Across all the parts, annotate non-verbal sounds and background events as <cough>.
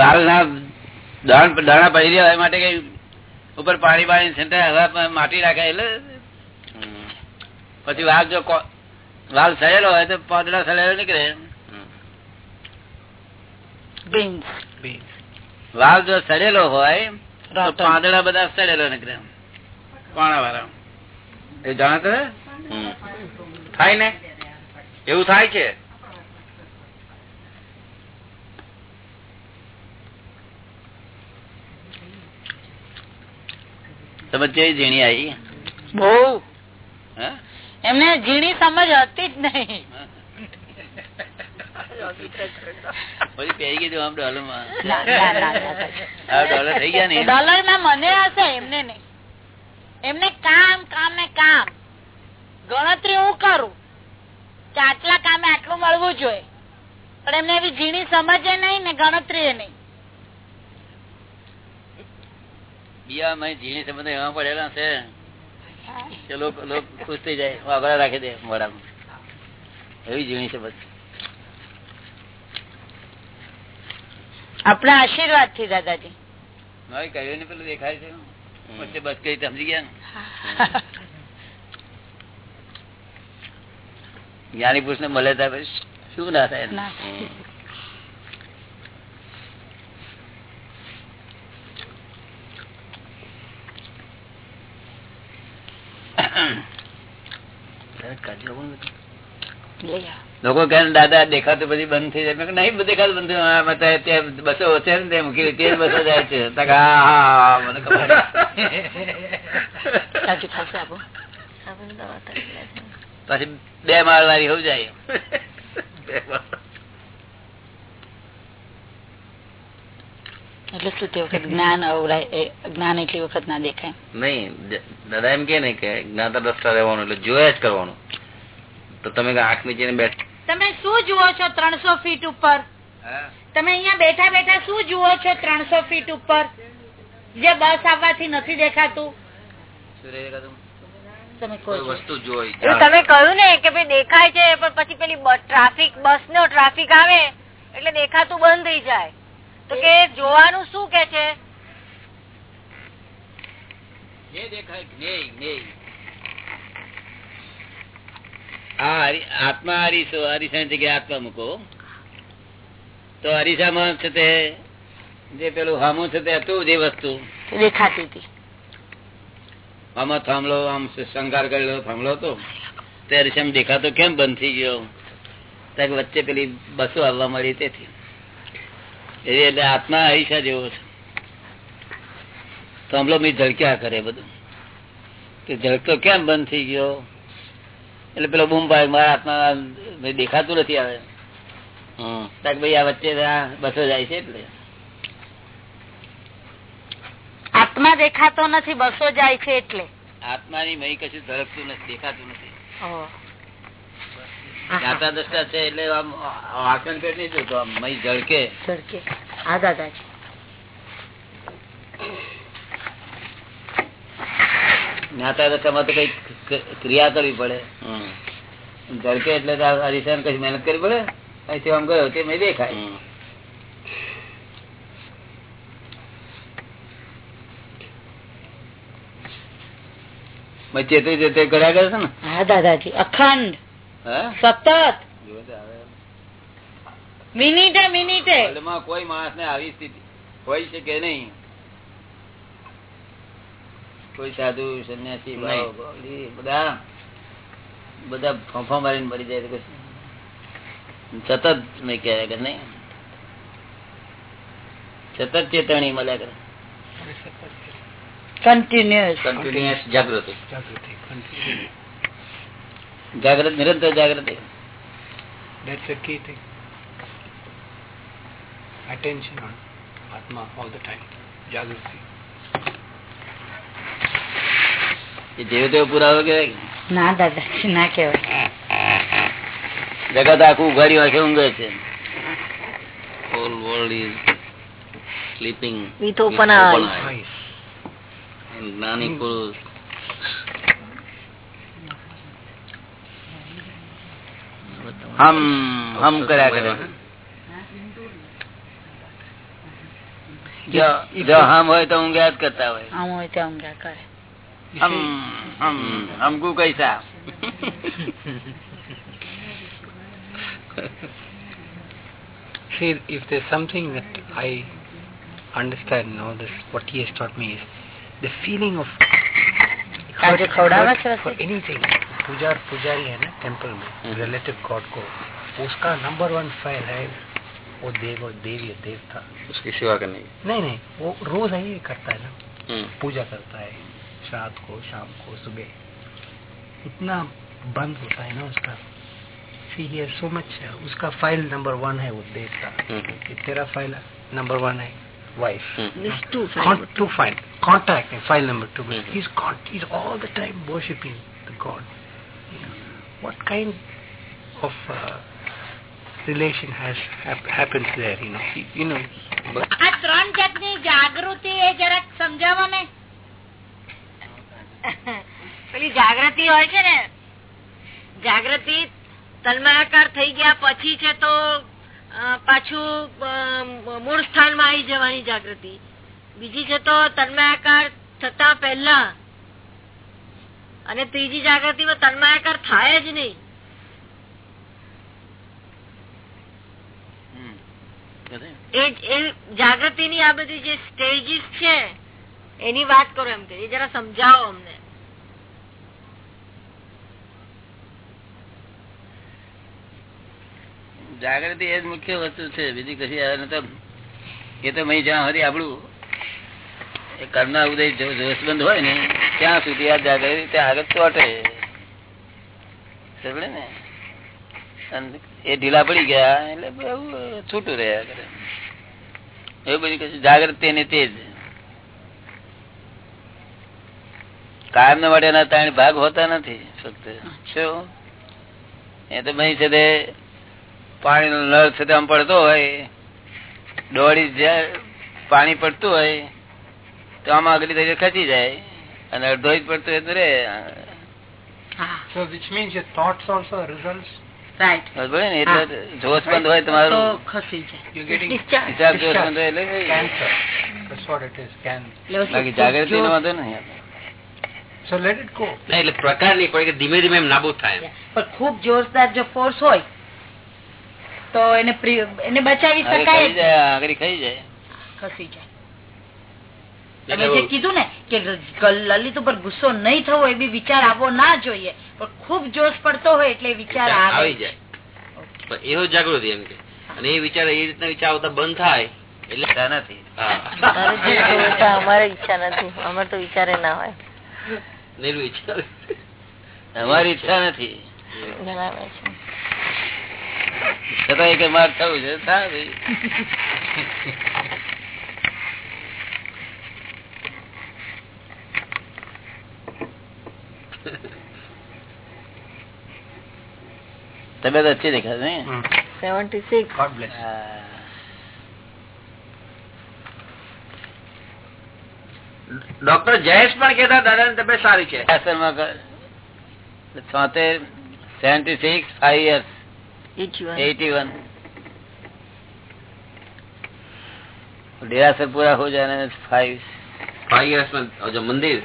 વાલ ના દાણા પડી રહ્યા એ માટે કઈ ઉપર પાણી પાણી છંટાય હવા માટી રાખે એટલે પછી વાઘ જો વાલ સડેલો હોય તો પાંદડા સડેલો નીકળે. વાલ જો સડેલો હોય તો પાંદડા બધા સડેલો નીકળે. પાણા વાળા એ જાણતો થાય ને? એવું થાય છે સમજ કેવી ઝીણી આવી બહુ. એમને ઝીણી સમજ હતી જ નહીં. પહેરી ગઈ આમ ડોલરમાં ના, ના, ના, ના. આ ડોલર થઈ ગયા ડોલરમાં મને હશે એમને નહીં. એમને કામ કામ ને કામ. ગણતરી હું કરું. કે આટલા કામે આટલું મળવું જોઈએ. પણ એમને એવી ઝીણી સમજે નહીં ને ગણતરી નહીં. બીયા માં ઝીણી સંબંધ એવા પડેલા છે કે લોકો લોકો ખુશ થઈ જાય વાગડા રાખી દે મોડામાં એવી ઝીણી છે બધી આપણા આશીર્વાદથી દાદાજી મારે કહ્યું ને પેલું દેખાય છે વચ્ચે બસ કઈ સમજી ગયા ને જ્ઞાની પુરુષ ને મળે ત્યાં પછી શું ના થાય ના. લઈ આવો. લોકો કહે દાદા દેખાતું પછી બંધ થઈ જાય. નહીં દેખાતું બંધ થયું. ત્યાં બસો છે ને તે મૂકી તે જ બસો જાય છે. મને ખબર પછી બે માળ વાળી હોવું જાય એટલે શું તે વખત જ્ઞાન અવરાય જ્ઞાન એટલી વખત ના દેખાય. નહીં દાદા એમ કે ને કે જ્ઞાતા દ્રષ્ટા રહેવાનું એટલે જોયા જ કરવાનું. તો તમે આંખ નીચે બેઠ તમે શું જુઓ છો ત્રણસો ફીટ ઉપર? તમે અહિયાં બેઠા બેઠા શું જુઓ છો ત્રણસો ફીટ ઉપર? જે બસ આવવાથી નથી દેખાતું. શું રહે કદમ? તમે કોઈ વસ્તુ જોઈ તમે કહ્યું ને કે ભાઈ દેખાય છે પણ પછી પેલી ટ્રાફિક બસ નો ટ્રાફિક આવે એટલે દેખાતું બંધ થઈ જાય. તો કે જોવાનું શું કે છે? જે દેખાય જ્ઞેય, જ્ઞેય. આ હરી- આત્મા હરીશો હરીસાની જગ્યાએ આત્મા મૂકો. તો હરીસામાં છે તે જે પેલું હામો છે તે હતું જે વસ્તુ. દેખાતી હતી. આમાં થાંભલો આમ શંકાર કરેલો થાંભલો હતો. તે હરીસામાં દેખાતો કેમ બંધ થઈ ગયો? ત્યાં વચ્ચે પેલી બસો આવવા મળી તેથી. એટલે આત્મા અહિંસા જેવો છે. થાંભલો મી ઝળક્યા કરે બધું. કે ઝળકતો કેમ બંધ થઈ ગયો? એટલે પેલો બૂમ ભાઈ મારા આત્મા દેખાતું નથી આવે ભાઈ આ વચ્ચે બસો જાય છે એટલે. આત્મા દેખાતો નથી બસો જાય છે એટલે. આત્માની મહી કશું ઝળકતું નથી દેખાતું નથી. ઓહ. જ્ઞાતા દ્રષ્ટા છે એટલે આમ આસન પેટ નહીં જોતો આમ મહી ઝળકે ઝડકે હા દાદાજી. જ્ઞાતા દ્રષ્ટામાં તો કઈ ક્રિયા કરવી પડે. હમ. ઝળકે એટલે હરિશન કઈ મહેનત કરવી પડે? અહીંથી આમ ગયો તે મેં દેખાય. હમ. મેં ચેતે ચેતે કર્યા કરે છે ને? હા દાદાજી. અખંડ. સતત. મિનિટે મિનિટે. વર્લ્ડમાં કોઈ માણસ ને આવી સ્થિતિ હોય શકે નહીં? કોઈ સાધુ સંન્યાસી બધા બધા ફોફા મારીને મરી જાય તો સતત મેં કહેવાય કે નહીં? સતત ચેતવણી મળ્યા કરે. કન્ટિન્યુઅસ કન્ટિન્યુઅસ જાગૃતિ. જાગ્રત નિરંતર જાગ્રત That's a key thing. Attention on Atma all the time. Jagruti. એ જેવો તેવો પુરાવો કહેવાય કે? ના દાદાજી ના કેવાય જગત આખું ઉઘાડી વાંખે ઊંઘે છે whole world is sleeping With open eyes. Eyes. And જ્ઞાની પુરુષ હમ હમ કર્યા કરે જો હમ હોય તો ઊંઘ્યા જ કરતા હોય હમ હોય તો ઊંઘ્યા કરે હમ હમ હમકુ કૈસા See, if there's something that I understand now, this what he has taught me is the feeling of hurt, hurt for anything. पुजार पुजारी है ना टेंपल में हम्म। रिलेटिव गॉड को उसका नंबर वन फ़ाइल है वो देव और देवी देवता। उसकी सेवा करने की। नहीं नहीं वो रोज यही करता है ना। हम्म, पूजा करता है रात को शाम को सुबह। इतना बंद होता है ना उसका। सी ही सो मच उसका फ़ाइल नंबर वन है वो देवता। हम्म, कि तेरा फ़ाइल नंबर वन है wife hmm, to find contact in file number two. Mhm. He's con- he's all the time worshipping the God. What kind of uh, relation has hap- happened there? You know, you know. આ ત્રણ જાતની જાગૃતિ એ જરાક સમજાવો ને પેલી જાગૃતિ હોય છે ને જાગૃતિ તન્માયાકાર થઈ ગયા પછી છે તો પાછું મૂળ સ્થાનમાં આવી જવાની જાગૃતિ બીજી છે તો તન્માયાકાર થતા પહેલા અને ત્રીજી જાગૃતિમાં તન્માયાકાર થાય જ નહીં. જાગૃતિ જાગૃતિની આ બધી જે સ્ટેજીસ છે એની વાત કરો એમ કે એ જરા સમજાવો અમને. જાગૃતિ એ જ મુખ્ય વસ્તુ છે. બીજી કશી આવે એ તો મેં જ્યાં સુધી આપણું કર્મના ઉદય જોશબંધ હોય ને ત્યાં સુધી આ જાગૃતિ ત્યાં આગળ ચોટે. સમજે ને? એ ઢીલા પડી ગયા એટલે છૂટું રહ્યા કરે. એવું બધી કશું જાગૃતિ ને તે જ. કાયમ ના માટેના ત્રણ ભાગ હોતા નથી ફક્ત. શું? એ તો ભાઈ છે તે પાણી નો નળ છે આમ પડતો હોય દોડી જ્યાં પાણી પડતું હોય તો આમાં અગલી તરીકે ખસી જાય. અને અડધો જ પડતો એ રે. So which means your thoughts also are results. right. ને એટલે જોશબંધ હોય તમારું. ખસી જાય. You're getting Discharge. હિસાબ જોશબંધ હોય એટલે cancer. That's what it is. Can. બાકી જાગૃતિ નો વાંધો નહીં. So let it go. ના, એટલે પ્રકાર નહીં પણ કે ધીમે ધીમે એમ નાબૂદ થાય પણ ખૂબ જોરદાર જો ફોર્સ હોય તો એને એને બચાવી શકાય જાય આગળ ખસી જાય. ખસી જાય. તમે એટલે જે કીધું ને કે લલિત ઉપર ગુસ્સો નહીં થવો એ બી વિચાર આવવો ના જોઈએ. પણ ખૂબ જોશ પડતો હોય એટલે વિચાર આવી જાય. એવો જાગૃતિ એમ કે. અને એ વિચાર એ રીતના વિચાર આવતા બંધ થાય એટલે ઈચ્છા નથી. <laughs> અમારે ઈચ્છા નથી. અમારે તો વિચારે ના હોય. નિર્વિચાર. અમારી ઈચ્છા નથી. જણાવે છે. છતાં એક માર થવું છે. થાય ભાઈ. તબિયત अच्छी दिखा नहीं Hmm. Seventy six God bless. हाँ। ડોક્ટર જયેશ પણ કેતા દાદા ની તબિયત સારી છે આશ્રમમાં ક- છોતેર seventy six five years eighty one डेरासर पूरा हो जाने में फाइव फाइव इयर्स में और जो मंदिर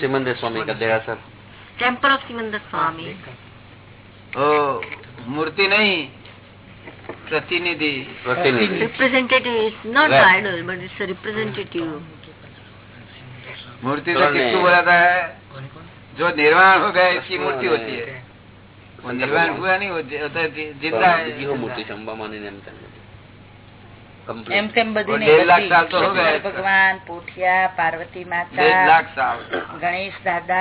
सिमंदर स्वामी का डेरा सर टेंपल ऑफ़ सिमंदर स्वामी ओ मूर्ति नहीं प्रतिनिधि। Representative is not idol but it's representative मूर्ति तो किसको बोला था? जो निर्वाण हो गया इसकी मूर्ति होती है। निर्वाण हुआ नहीं। होता ज़िंदा है मूर्ति शंबा मानी ने એમ તેમ બધી. Complete. એમ તેમ બધી और ને डेढ़ लाख બધી. साल तो हो गए શંકર ભગવાન પોઠિયા પાર્વતી डेढ़ માતા लाख साल ગણેશ દાદા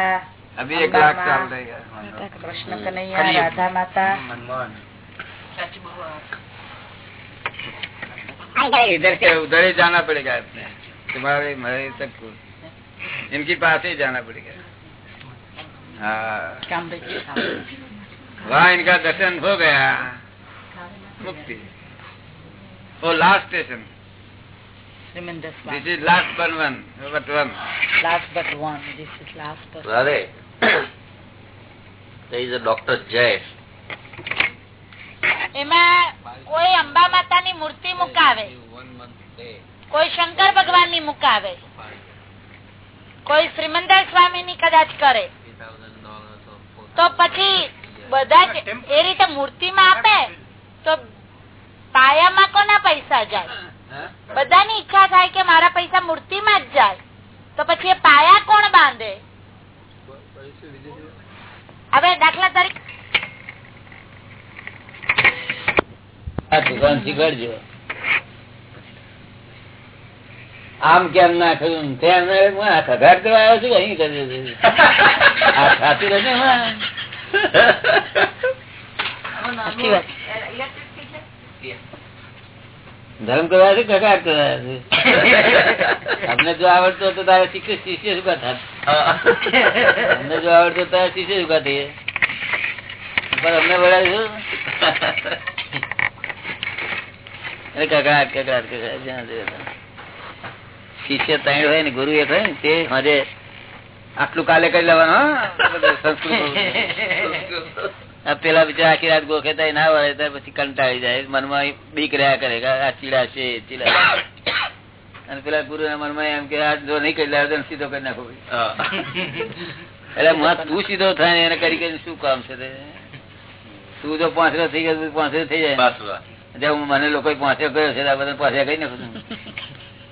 अभी एक लाख अंबा साल माँ, रहेगा કૃષ્ણ હમ. કનૈયા કળિયુગ. રાધા માતા इधर के उधर ही जाना पड़ेगा अपने तुम्हारे मेरे सबको इनकी पास ही जाना पड़ेगा हाँ કામરેજ वहाँ इनका दर्शन हो गया मुक्ति Oh, last station. This is last but one. But one. Last but one. This is last but one. there is a doctor Jay. એમાં કોઈ અંબા માતા ની મૂર્તિ મુકાવે કોઈ શંકર ભગવાનની મુકાવે કોઈ શ્રીમંદર સ્વામી ની કદાચ કરે તો પછી બધા એ રીતે મૂર્તિ માં આપે તો પાયામાં કોના પૈસા જાય? બધાની ઈચ્છા થાય કે મારા પૈસા મૂર્તિમાં જ જાય. તો પછી એ પાયા કોણ બાંધે? હવે દાખલા તરીકે દુકાન શીખવાડજો આમ કેમ ના કર્યું તેમ કરવા આવ્યો છું અહીં કર્યું છે. આ રહેશે. ધર્મ કરવા છે કકાર કરવા છે અમને જો આવડતો તો તારે શિષ્ય ઊભા થાય? અમને જો આવડતો તારે શિષ્ય ઊભા થઈએ પણ અમને એટલે કકડાટ કકડાટ કકડાટ ત્રણ હોય ગુરુ એક હોય ને, તે મારે આટલું કાલે કરી લેવાનું સંસ્કૃત. <laughs> પેલા બિચારા આખી રાત ગોખેતા ના વળે ત્યાર પછી કંટાળી જાય. મનમાં બીક રહ્યા કરે કે આ ચીડાશે ચીડા અને પેલા ગુરુ ના મનમાં એમ કે આ જો નહીં કરી લાવે સીધો કરી નાખો એટલે મત તું સીધો થાય ને એને કરી કરીને શું કામ છે તે? તું જો પાંચરો થઈ ગયો પાંચરો થઈ જાય. જેમ મને લોકો પાંચરો કર્યો છે આ બધા પાંચરા કઈ નાખું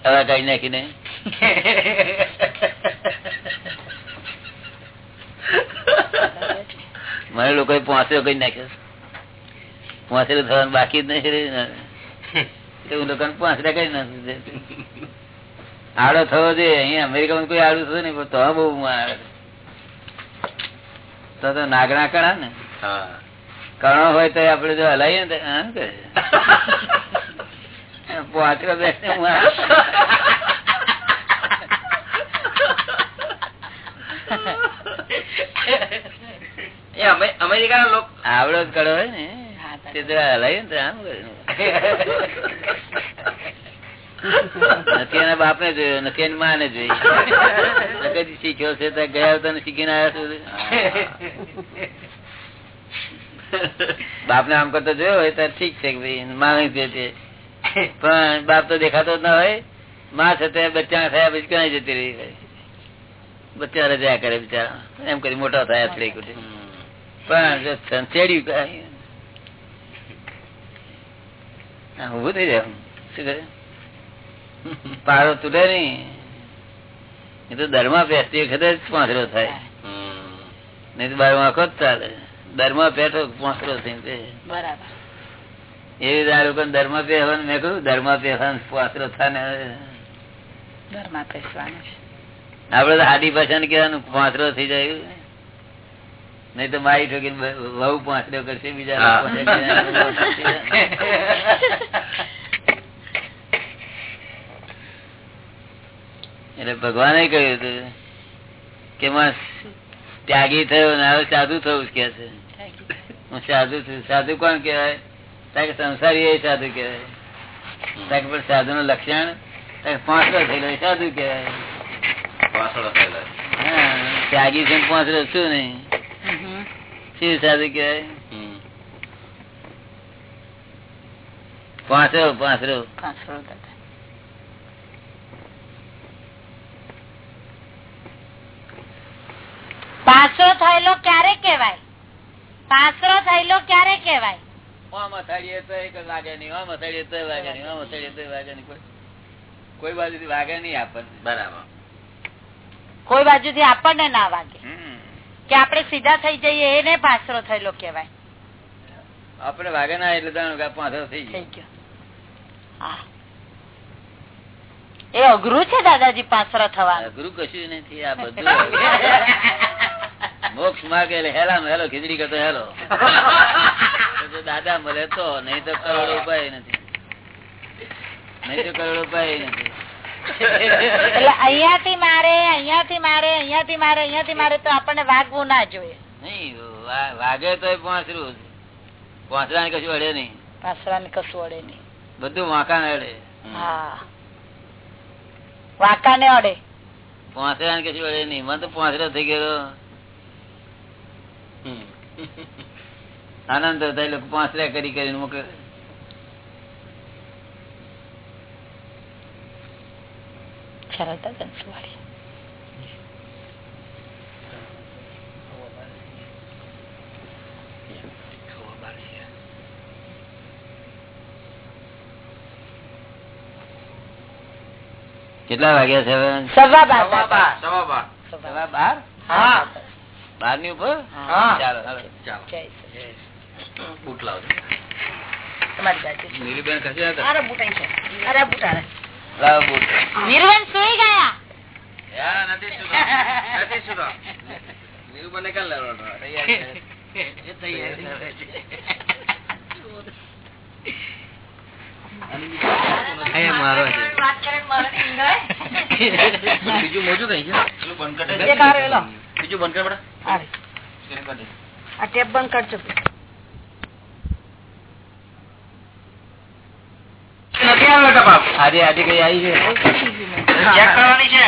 હવે કઈ નાખીને. <laughs> મને લોકો પાંચરો કઈ નાખ્યો પોસેલું થવાનું બાકી જ નહીં રહ્યું હું લોકોને પાંચરા કઈ નાખું આડો થવો જોઈએ. અહીંયા અમેરિકામાં કોઈ આડું થયું નહીં પણ તો બહુ. તો તો નાગણા કણા ને. કણો હોય તો આપડે જો હલાવીએ ને પાંચરો બેસને હું <laughs> અમેરિકા લોકો આવડો જ કડો હોય ને. તે જરા હલાવીએ ને આમ નથી એના બાપ ને જોયું નથી એની માં ને જોઈ શીખ્યો છે તો ગયા આવતા શીખીને આવ્યા છું બાપ ને આમ કરતો જોયો હોય તો ઠીક છે માની છે. પણ બાપ તો દેખાતો ના હોય. માં છે બચ્ચા થયા પછી ક્યાં જતી રહી બચ્ચા રજા કરે બિચારા એમ કરી મોટા થયા થોડી કુટી. પણ જો સંચેડ્યું કાંઈ. થઈ જાય. શું કરે? પારો તૂટે નહીં. એ તો દરમાં બેસતી વખતે જ પાંસરો થાય. નહીં તો બાર આખો જ ચાલે. દરમાં બેઠો પાંચરો થઈ બરાબર. એવી રીતે આ લોકોને દરમાં પહેરવાનું મેં કહ્યું ધર્મ પહેવાનું ને આપડે તો હાડી ભાષા કહેવાનું પાંસરો થઈ જાય નહીં તો મારી ઠોકી વહુ પાંસરો કરશે બીજા એટલે ભગવાને કહ્યું હતું કે ત્યાગી થયો ને હવે સાધુ થવું કે છે. હું સાધુ છું. સાધુ કોણ કેવાય તાકે સંસારી એ સાધુ કેવાય તાકે પણ સાધુ નું લક્ષણ? તાકે કે પાંચરો થયેલો એ સાધુ કેવાય હા, ત્યાગી છે પાંચડો શું નહીં? શું સાધુ કેવાય પાંચરો પાંચરો કાંસરો દાદા. થયેલો ક્યારે કેવાય પાસરો થયેલો ક્યારે કેવાય કોઈ બાજુ થી વાગે નહીં આપણને. બરાબર કોઈ બાજુથી આપણને ના વાગે. કે આપણે સીધા થઈ જઈએ એને પાસરો થયેલો કેવાય આપણે વાગે ના એટલે થઈ ગયો. એ અઘરું છે દાદાજી પાસરો થવા અઘરું કશું નથી આ બધું મોક્ષ માર્ગે એટલે હેલા હેલો ખીચડી કરતો હેલો. તો દાદા મળે તો નહીં તો કરોડો ઉપાય નથી. નહીં તો કરોડો ઉપાય નથી. એટલે અહિયાંથી મારે અહિયાંથી મારે અહિયાંથી મારે અહિયાંથી મારે તો આપણને વાગવું ના જોઈએ. નહીં વાગે તો પાંચરા કશું અડે નહીં. પાસરાને કશું અડે નહીં. બધું વાંકા અડે. વાંકાને અડે. પાંચરા કશું અડે નહીં. મને તો પાંચરો થઈ ગયો આનંદ થાય લોકો પાંચરા કરી કરીને મોકલે. સરળતા જંતુવાળી કેટલા વાગ્યા છે? સવા બાર સવા બાર. સવા બાર હા બારની ઉપર હા. ચાલો. ચાલો બૂટ લાવજો તમારી બેન નીલુબેન ખસી હતા? અરે બુટ અહીં છે. અરે બુટ અરે. વીરવન સુઈ ગયા. બીજું મોજું થઈ ગયું. પેલું બંધ કરી. બીજું બંધ કર. આ ટેપ બંધ કરજો નથી આવ્યો બેટા બાપ. આજે આજે કઈ આવી છે? ચેક કરવાની છે.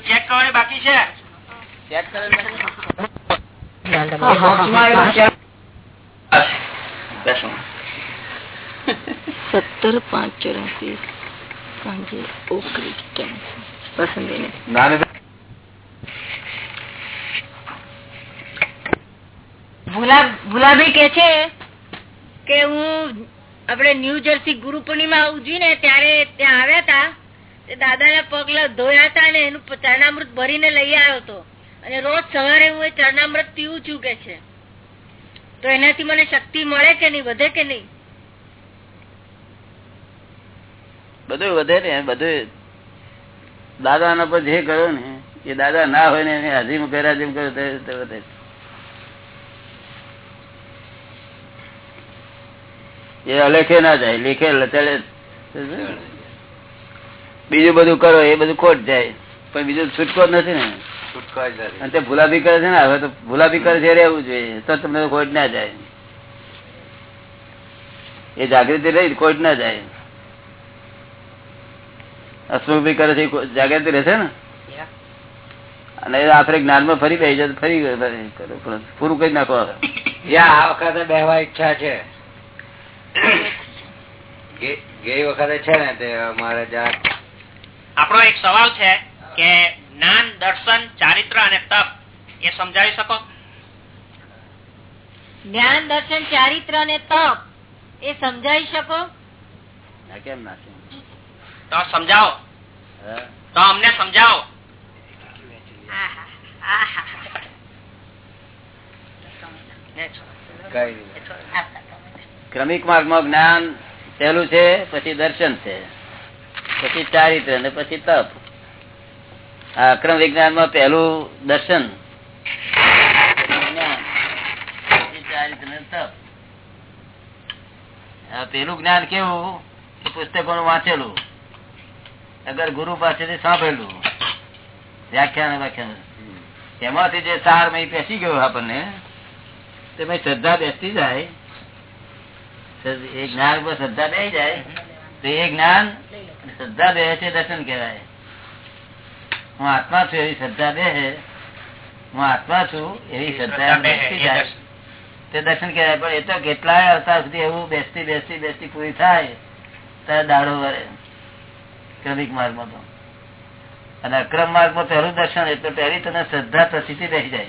ચેક કરવાની બાકી છે. ચેક સત્તર પાંચ ચોરાસી સાંજે ઓકરી પસંદગી ભૂલાભાઈ કે છે? કે હું આપડે ન્યુ જર્સી ગુરુ પૂર્ણિમા ઉજવી ને ત્યારે ત્યાં આવ્યા હતા, તે દાદા ના પગલા ધોયા હતા ને એનું ચરણામૃત ભરીને લઈ આવ્યો હતો. અને રોજ સવારે હું એ ચરણામૃત પીવું છું કે છે. તો એનાથી મને શક્તિ મળે કે નહીં, વધે કે નહીં? બધું વધે ને, બધું દાદા પર જે કરો ને, એ દાદા ના હોય ને, એને હાજીમ કરે જેમ કરે તો વધે. એ અલેખે ના જાય લેખે લચડે બીજું બધું કરો એ બધું ખોટ જાય પણ બીજું છૂટકો જ નથી ને છૂટકો અને તે ભૂલાભી કરે છે ને હવે તો ભૂલાભી કરે છે રહેવું જોઈએ તો તમને ખોટ ના જાય એ જાગૃતિ રહી ખોટ ના જાય અસ્મુભી કરે છે જાગૃતિ રહેશે ને અને આપડે આખરે જ્ઞાનમાં ફરી બે ફરી. પૂરું કઈ નાખો યા આ વખતે બેહવા ઈચ્છા છે ગઈ વખતે છે ને તે અમારે આપણો એક સવાલ છે કે જ્ઞાન દર્શન ચારિત્ર અને તપ એ સમજાવી શકો? જ્ઞાન દર્શન ચારિત્ર અને તપ એ સમજાવી શકો? કેમ ના તો સમજાવો. તો અમને સમજાવો. કઈ. ક્રમિક માર્ગમાં જ્ઞાન પહેલું છે, પછી દર્શન છે, પછી ચારિત્ર ને પછી તપ. આ અક્રમ વિજ્ઞાનમાં પહેલું દર્શન પેલું જ્ઞાન કેવું? કે પુસ્તકો નું વાંચેલું. અગર ગુરુ પાસેથી સાંભળેલું. વ્યાખ્યાન વ્યાખ્યાન. એમાંથી જે સાર મેં પેસી ગયો આપણને, તે મેં શ્રદ્ધા બેસતી જાય. એ જ્ઞાન ઉપર શ્રદ્ધા બે જાય તો એ જ્ઞાન શ્રદ્ધા બે છે દર્શન કહેવાય. હું આત્મા છું એવી શ્રદ્ધા બે હું આત્મા છું એવી શ્રદ્ધા જાય. તે દર્શન કહેવાય પણ એ તો કેટલાય અવતાર સુધી એવું બેસતી બેસતી બેસતી પૂરી થાય ત્યારે દાડો વરે. ક્રમિક માર્ગમાં તો. અને અક્રમ માર્ગમાં પહેલું દર્શન એટલે પહેલી તને શ્રદ્ધા પ્રસિદ્ધિ બેસી જાય.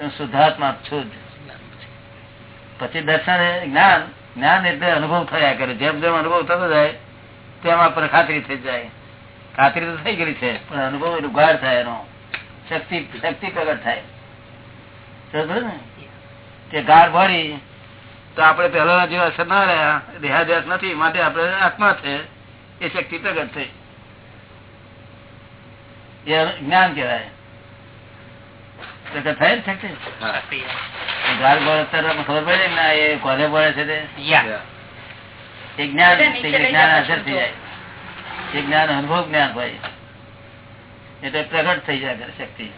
હું શુદ્ધાત્મા છું જ. પછી દર્શન જ્ઞાન જ્ઞાન એટલે અનુભવ થયા કરે. જેમ જેમ અનુભવ થતો જાય, તેમ આપણે ખાતરી થઈ જાય. ખાતરી તો થઈ ગઈ છે, પણ અનુભવ ગાઢ થાય એનો. શક્તિ શક્તિ પ્રગટ થાય. ને? કે ગાઢ ભરી તો આપણે પહેલા જેવા અસર ના રહ્યા દેહાદ્યાસ નથી, માટે આપણે આત્મા છે, એ શક્તિ પ્રગટ થઈ. એ જ્ઞાન કહેવાય. થાય ને શક્તિ હા. ગાઢ ભળે ખબર પડે ને એ કોને ભળે છે તે? જ્ઞાન જ્ઞાન હાજર થઈ જાય. એ જ્ઞાન અનુભવ જ્ઞાન હોય. એટલે પ્રગટ થઈ જાય શક્તિ.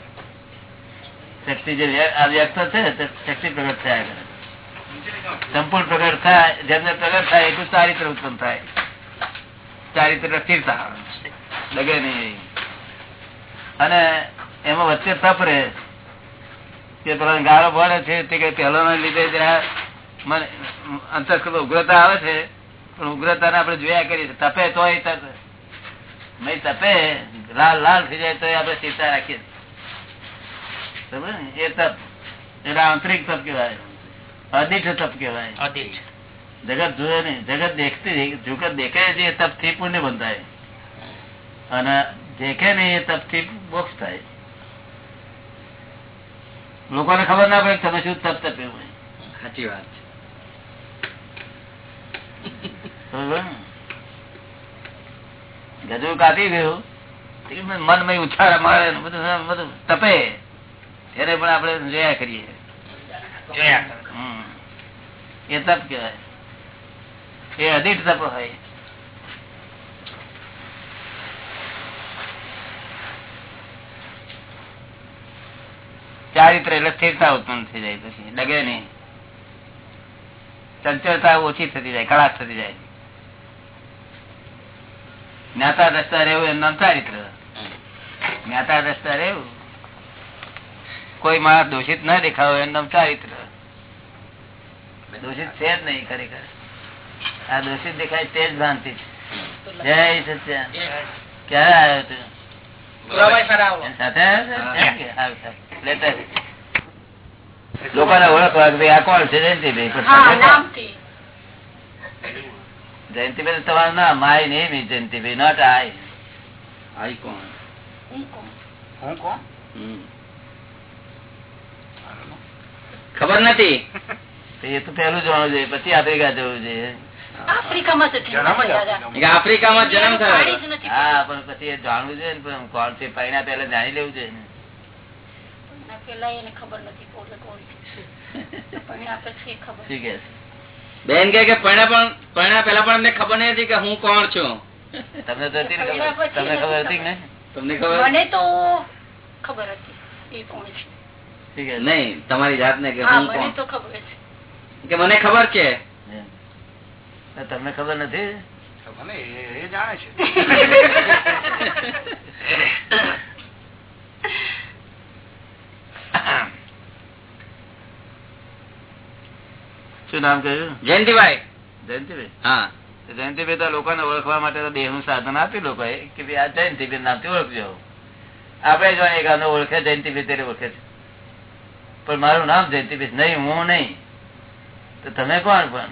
શક્તિ જે વ્યક્ત છે શક્તિ પ્રગટ થયા કરે. સંપૂર્ણ પ્રગટ થાય જેમને પ્રગટ થાય એટલું ચારિત્ર ઉત્પન્ન થાય. ચારિત્ર સ્થિરતા લગે નહીં. અને એમાં વચ્ચે તપ રહે. કે પેલા ગાળો પડે છે તે કઈ પહેલો લીધે જરા મને અંતસ્કૃત ઉગ્રતા આવે છે પણ ઉગ્રતા આપણે જોયા કરીએ તપે તો નહીં તપે લાલ લાલ થઈ જાય તો આપણે ચિંતા રાખીએ એ તપ એટલે આંતરિક તપ કેવાય અદિઠ તપ કેવાય અદિઠ જગત જોયે નહીં જગત દેખતી જગત દેખે છે એ તપથી પુણ્ય બંધાય. અને દેખે નહીં એ તપથી મોક્ષ થાય. લોકોને ખબર ના પડે તમે શું તપ તપ્યું સાચી વાત છે. ગજુ કાપી ગયું. મનમાં ઉછાળા મારે બધું બધું તપે. એને પણ આપણે જોયા કરીએ. જોયા હમ. એ તપ કહેવાય. એ અધિક તપ હોય. ચારિત્ર એટલે સ્થિરતા ઉત્પન્ન થઈ જાય પછી ડગે નહીં. ચંચળતા ઓછી થતી જાય કળાશ થતી જાય. જ્ઞાતા દ્રષ્ટા રહેવું એમ નામ ચારિત્ર. જ્ઞાતા દ્રષ્ટા રહેવું. કોઈ માણસ દોષિત ના દેખાવો એમ નામ ચારિત્ર. દોષિત છે જ નહીં ખરેખર. આ દોષિત દેખાય તે જ ભ્રાંતિ છે. જય સત્યા ક્યારે આવ્યો તું. સાથે છે? છે? લોકોને ઓળખવા આ કોણ છે? જયંતિભાઈ જયંતિભાઈ તમારું નામ my name is Jayantibhai not I I કોણ? હું કોણ? ખબર નથી? એ તો પેલું જોવાનું જોઈએ પછી આફ્રિકા જવું જોઈએ. આફ્રિકામાં જન્મ થયો. હા પણ પછી એ જાણવું જોઈએ ને પણ કોણ છે પહેલા પહેલા જાણી લેવું જોઈએ ના, પેલા એને ખબર નથી પોતે કોણ છે. પછી ખબર? બેન કે પરણા પણ પરણા પેલા પણ અમને ખબર નહીં હતી કે હું કોણ છું. તમને તો હતી ને તમને ખબર હતી ને તમને ખબર? મને તો ખબર હતી એ કોણ છે. નહીં કે છે? નહીં તમારી જાતને કે હું મને કોણ? ખબર કે મને ખબર છે? તમને ખબર નથી? મને એ જાણે છે. <laughs> શું નામ કહ્યું? જયંતિભાઈ. જયંતિભાઈ? હા. જયંતિભાઈ તો લોકોને ઓળખવા માટે તો દેહનું સાધન આપ્યું લોકો કે ભાઈ આ જયંતિભાઈ નામથી ઓળખજો. આપણે જો એક ઓળખે જયંતિભાઈ ત્યારે ઓળખે છે. પણ મારું નામ જયંતિભાઈ. નહીં હું નહીં. તો તમે કોણ પણ?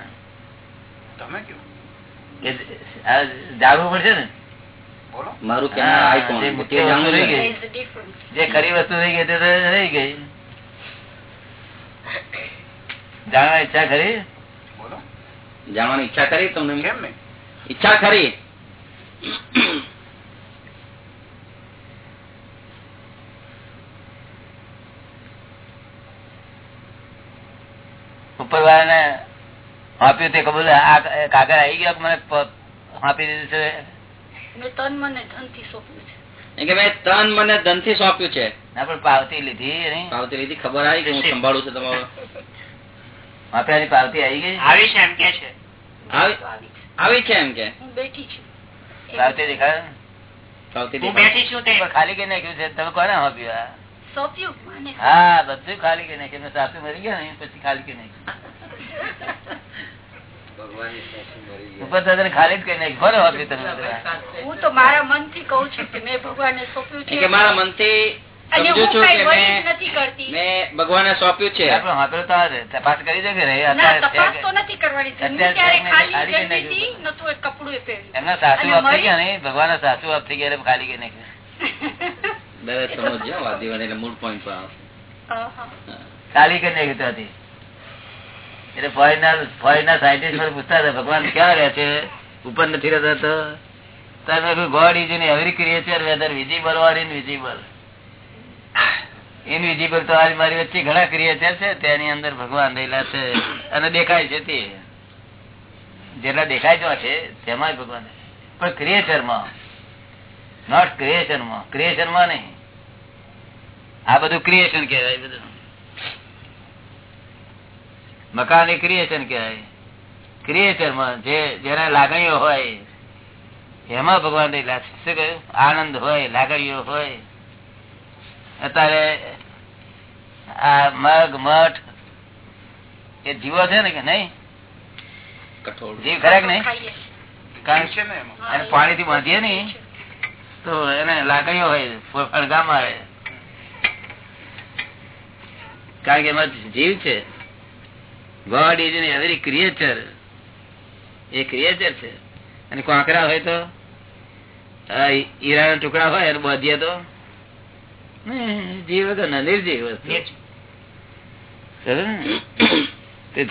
તમે કેવું આ જાણવું પડશે ને? મારું જે ખરી વસ્તુ રહી ગઈ તે રહી ગઈ. જાણવા ઈચ્છા કરી બોલો. જાણવાની ઈચ્છા કરી તમને? કેમ નહીં? ઈચ્છા ખરી. ઉપર વાળાને આપ્યું તે કબૂલ આ કાગળ આવી ગયો મને આપી દીધું છે? મેં તન મને ધનથી સોંપ્યું છે. કે મેં તન મને ધનથી સોંપ્યું છે. ના પણ પાવતી લીધી પાવતી લીધી ખબર આવી કે હું સંભાળું છું તમારું. આપ્યાની પાવતી આવી ગઈ? આવી છે એમ કે છે. આવી છે. એમ કે? હું બેઠી છું. પાવતી દેખાય? પાવતી હું દેખાય. બેઠી છું તે. પણ ખાલી કઈ નાખ્યું છે? તમે કોને આપ્યું સોંપ્યું હા બધું ખાલી કે નાખ્યું? સાસુ મરી ગયા ને પછી ખાલી કે નાખ્યું? તને ખાલી કઈ નાખ્યું કોને આપ્યું તમે હું તો મારા મનથી કઉ છું કે મેં ભગવાનને સોંપ્યું છે. કે મારા ભગવાને સોંપ્યું તપાસ કરી ના છે કે એમના સાસુ આપ થઈ ગયા નહીં? ભગવાન સાસુ આપ થઈ ગયા ખાલી કે નાખ્યું. દરેક સમજો વાદીવાન મૂળ પોઈન્ટ પર. ખાલી કઈ નાખ્યું હતી. એટલે ફોરેનર ફોરેનર સાયન્ટિસ્ટ મને પૂછતા હતા, ભગવાન, ક્યાં રહે છે? ઉપર નથી રહેતા તો? તમે God is in every creature whether visible or invisible invisible તો આજ મારી વચ્ચે ઘણા ક્રિએચર છે, તેની અંદર ભગવાન રહેલા છે, અને દેખાય છે તે. જેટલા દેખાય છે, તેમાં ભગવાન પણ ક્રિએચરમાં નોટ ક્રિએશનમાં ક્રિએશનમાં નહીં. આ બધું ક્રિએશન કહેવાય બધું. મકાન એ ક્રિએશન કહેવાય. ક્રિએચરમાં જે જેને લાગણીઓ હોય એમાં ભગવાન શું કહ્યું? આનંદ હોય લાગણીઓ હોય. અત્યારે આ મગ મઠ એ જીવો છે ને કે નહીં? જીવ ખરેક કે નહીં? પાણી કારણ છે ને એમાં. હા, અને બાંધીએ ને તો એને લાકડીઓ હોય ફળગામ આવે. કારણ કે એમાં જીવ છે. God is in every creature A creature છે. અને કોંકરા હોય તો? આ હીરાના ટુકડા હોય અને બધીએ તો? જીવ તો નિર્જીવ વસ્તુ.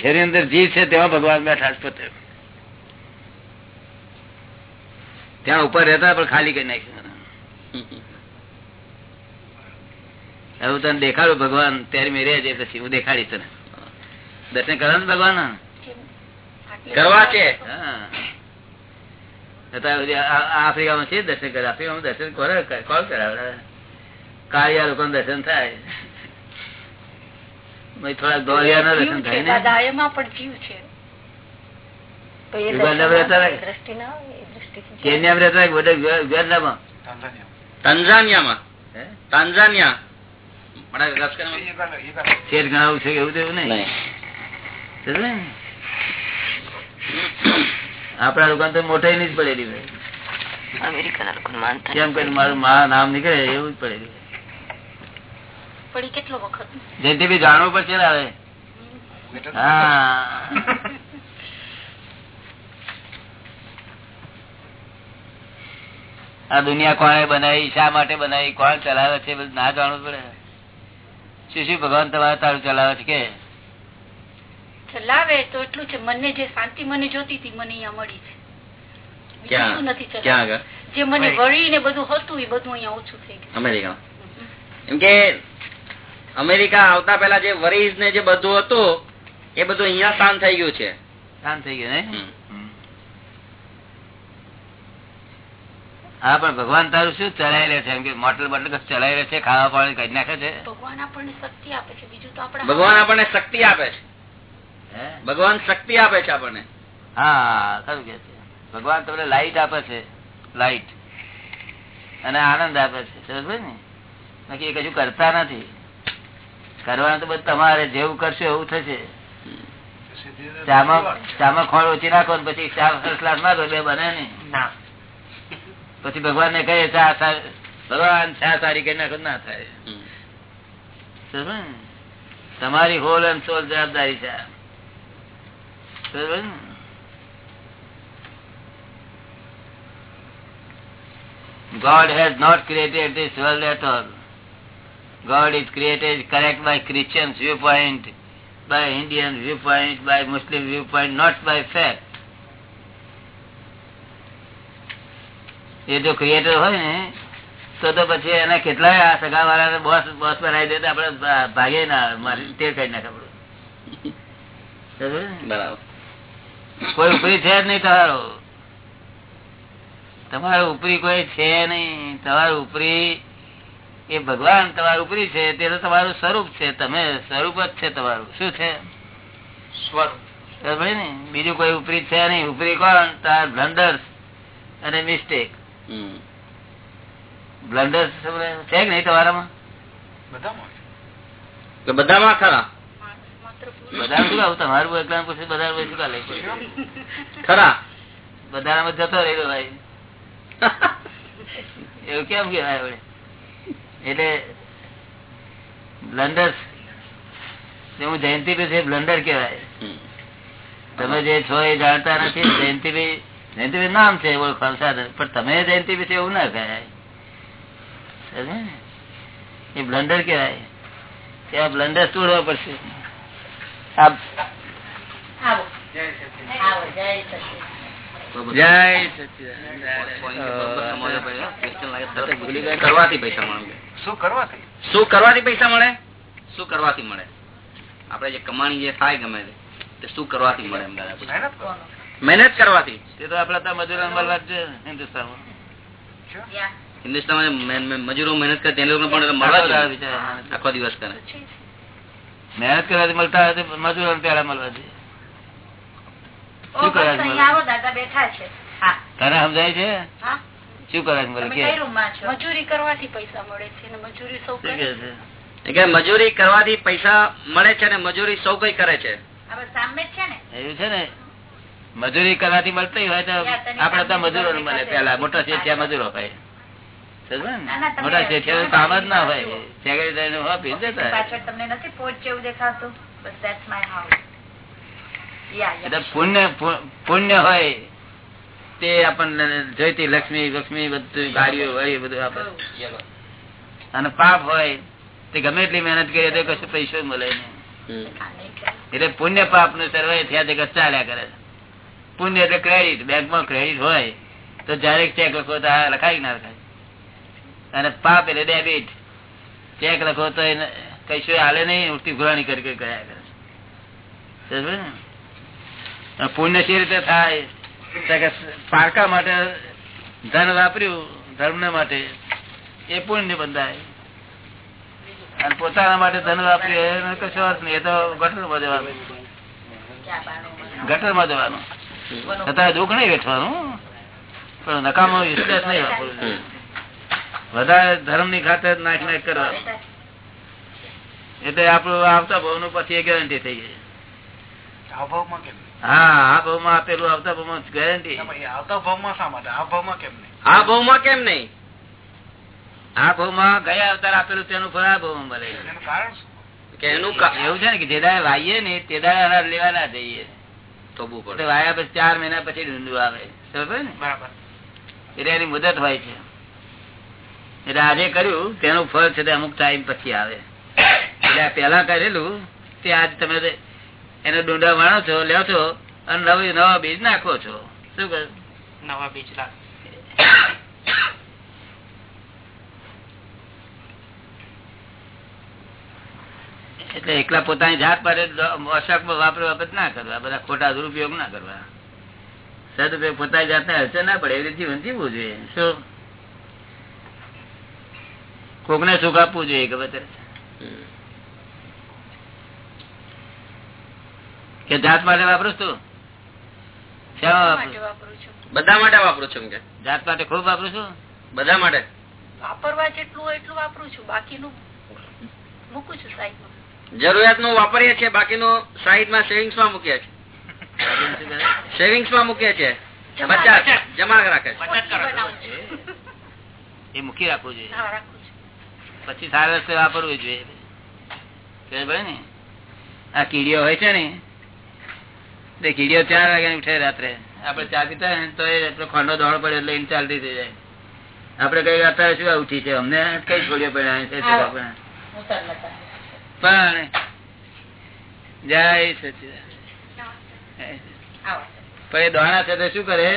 જેની અંદર જીવ છે તેમાં ભગવાન બેઠા પોતે. ત્યાં ઉપર રહેતા પણ ખાલી કરી નાખ્યું હવે તને દેખાડું ભગવાન ત્યારે મેં રહે છે પછી હું દેખાડીશ તને. દર્શન કરવાનું ભગવાન? કરવા છે આફ્રિકામાં છે દર્શન કરે આફ્રિકામાં દર્શન કરે કોલ કરાવે? કાળિયા લોકો દર્શન થાય. દર્શન થાય ને? પણ જીવ છે. ના એવું તેવું નહીં? ને? આપડા દુકાન તો મોટા ની જ પડેલી હોય. અમેરિકાના લોકોને માનતા કેમ કરીને મારું મા નામ નીકળે એવું જ પડેલું પડી કેટલો વખત? જેથી બી જાણવું પડશે ને હવે. હા. આ દુનિયા કોણે બનાવી શા માટે બનાવી કોણ ચલાવે છે બધું ના જાણવું પડે. શું શું ભગવાન તમારે તારું ચલાવે છે કે? ચલાવે તો એટલું છે મને જે શાંતિ મને જોતી હતી મને અહીંયા મળી છે. નથી જે મને વળી ને બધું હતું એ બધું અહીંયા ઓછું થઈ ગયું. અમેરિકા એમ કે અમેરિકા આવતા પેલા જે વરીઝ ને જે બધું હતું એ બધું અહિયાં શાંત થઈ ગયું છે. શાંત થઈ ગયું ને. હા પણ ભગવાન તારું શું ચલાવી લે છે? એમ કે મોટલ બોટલ ચલાવી લે છે ખાવા પાણી કઈ નાખે છે? ભગવાન આપણને શક્તિ આપે છે બીજું તો આપણે ભગવાન આપણને શક્તિ આપે છે? ભગવાન શક્તિ આપે છે આપણને. હા ખરું કે છે. ભગવાન તમને લાઈટ આપે છે. લાઈટ અને આનંદ આપે છે. સમજ ને? બાકી એ કશું કરતા નથી. કરવાનું તો બધું તમારે. જેવું કરશો એવું થશે. ચામાં ખોળ ઓછી નાખો પછી ચા class માંગો બે બને પછી ભગવાન ને કહે ચા ભગવાન ચા સારી કરી નાખો ના થાય? તમારી હોલ એન્ડ સોલ જવાબદારી છે? God has not created this world at all. God is created correct by Christian's viewpoint, by Indian viewpoint, by Muslim viewpoint, not by fact. એ જો ક્રિએટર હોય ને તો તો પછી એના કેટલાય આ સગા વાળા બોસ બોસ બનાવી દે આપડે ભાગે ના મારી તે કઈ નાખે ને? બરાબર કોઈ ઉપરી છે જ નહીં તમારો. તમારો ઉપરી કોઈ છે નહીં. તમારું ઉપરી એ ભગવાન તમારું ઉપરી છે તે તો તમારું સ્વરૂપ છે. તમે સ્વરૂપ જ છે તમારું. શું છે? સ્વરૂપ. ને? બીજું કોઈ ઉપરી છે નહીં. ઉપરી કોણ? તાર બ્લન્ડર્સ અને મિસ્ટેક. હમ. બ્લન્ડર્સ છે કે નહીં તમારામાં? બધામાં તો બધામાં ખરા. બધા શું આવું તમારું એકલા પૂછે બધા શું કાલે ખરા. બધામાં જતો રહ્યો ભાઈ. એવું કેમ કેવાય વળે? એટલે બ્લન્ડર હું જયંતિભાઈ છે બ્લન્ડર કેવાય તમે જે છો એ જાણતા નથી જયંતિભાઈ જયંતિભાઈ નામ છે ઓળખાણ સાધન પણ તમે જયંતિભાઈ છે એવું ના કહેવાય? એ બ્લન્ડર કેવાય ત્યાં બ્લન્ડર તોડવા પડશે. કરવાથી પૈસા મળે શું કરવાથી? શું કરવાથી પૈસા મળે? શું કરવાથી મળે? આપડે જે કમાણી જે થાય ગમે તે, શું કરવાથી મળે. મહેનત કરવાથી? તે તો આપડે મજૂરો હિન્દુસ્તાનમાં. હિન્દુસ્તાનમાં મજૂરો મહેનત કરે તેને પણ મળવા. આખો દિવસ કરે. મહેનત કરવાથી મળતા હોય તો પેલા મળવા જોઈએ. શું ઓ, બસ કરવાનું અહીંયા આવો દાદા બેઠા છે. હા. તને સમજાય છે? શું કરવાનું મળે? તમે કે કઈ રૂમમાં છો? મજૂરી કરવાથી પૈસા મળે છે અને મજૂરી સૌ કરે કે છે? છે? એ કે મજૂરી કરવાથી પૈસા મળે છે ને મજૂરી સૌ કઈ કરે છે? એવું છે ને? મજૂરી કરવાથી મળતી હોય તો આપડે તો મજૂરો મળે. પેલા મોટા છે ત્યાં મજૂરો હોય સમજ્યો ને? ના, ના, તમે- મોટા શેઠિયાનું કામ જ ના હોય. સેક્રેટરી આપી દેતા પાછળ તમને નથી પોચ જેવું દેખાતું? પુણ્ય પુણ્ય હોય તે આપણને જોઈતી લક્ષ્મી લક્ષ્મી બધું ગાડીઓ હોય બધું આપે. અને પાપ હોય તે ગમે એટલી મહેનત કરીએ તો કશું પૈસો મળે નહીં. એટલે પુણ્ય પાપનું સર્વે થયા તે ચાલ્યા કરે પુણ્ય એટલે ક્રેડિટ બેંકમાં ક્રેડિટ હોય તો જયારે ચેક લખો તો આ લખાય ના લખાય. અને પાપ એટલે ડેબિટ. ચેક લખો તો કશું હાલે નહીં ઉઠતી ઘોરાણી કરી ગયા કરે. પુણ્ય શી રીતે થાય? પારકા માટે ધન વાપર્યું ધર્મ માટે. એ પુણ્ય બંધાય. અને પોતાના માટે ધન વાપર્યું એનો કશો અર્થ નહીં. એ તો ગટરમાં જવાનું. ગટરમાં જવાનું. છતાં દુઃખ નહીં વેઠવાનું. પણ નકામો વિશ્વાસ નહીં વાપરવું વધારે ધર્મની ખાતર નાખ નાખ કરવા. એટલે આપણું આવતા ભાવનું પછી ગેરંટી થઈ ગઈ હા આ ભાવમાં આપેલું આવતા ભાવમાં ગેરંટી શા માટે? આ ભાવમાં કેમ નહીં? આ ભાવમાં કેમ નહીં? આ ભાવમાં ગયા અવતાર આપેલું તેનું ફળ આ ભાવમાં મળે એવું છે ને કે જે દાડે વાઈએ ને તે દાડે અનાજ લેવા ના જઈએ. વાયા પછી ચાર મહિના પછી ઢૂંઢું આવે. સમજ ને? બરાબર. એટલે એની મુદત હોય છે. એટલે આજે કર્યું તેનું ફળ છે અમુક ટાઈમ પછી આવે. એટલે પેલા કરેલું તે આજ તમે એનો ડુંડા વાણો છો લ્યો છો અને નવી નવા બીજ નાખો છો. શું કહ્યું? નવા બીજ એટલે એકલા પોતાની જાત પર અશકમાં વાપરો વાપર ના કરવા બધા ખોટા દુરુપયોગ ના કરવા. સદુપયોગ પોતાની જાતને અડચણ ના પડે એવી જીવન જીવવું જોઈએ. શું? કોકને સુખ આપવું જોઈએ કે બધા કે જાત માટે વાપરું છું શા માટે વાપરું વાપરું છું. બધા માટે વાપરું છું કે. જાત માટે ખૂબ વાપરું છું? બધા માટે? વાપરવા જેટલું એટલું વાપરું છું. બાકીનું મૂકું છું સાઈડમાં. જરૂરિયાતનું વાપરીએ છીએ બાકીનું સાઈડમાં સેવિંગ્સમાં મૂકીએ છીએ. સેવિંગ્સમાં મૂકીએ છીએ. જમા રાખે. છે બચત બનાવું એ મૂકી રાખવું જોઈએ. પછી સારા રસ્તે વાપરવું જોઈએ. ને? આ કીડીઓ હોય છે ને તે કીડીઓ ચાર વાગે ઉઠે રાત્રે. આપડે ચા પીતા ને તો એ એટલો ખંડો દોડ પડે એટલે એને ચાલતી થઈ જાય. આપડે કઈ અત્યારે શું ઉઠી છે? અમને કઈ છોડીઓ પડ્યા પણ જય સચિદાન પણ એ દોણા છે તો શું કરે?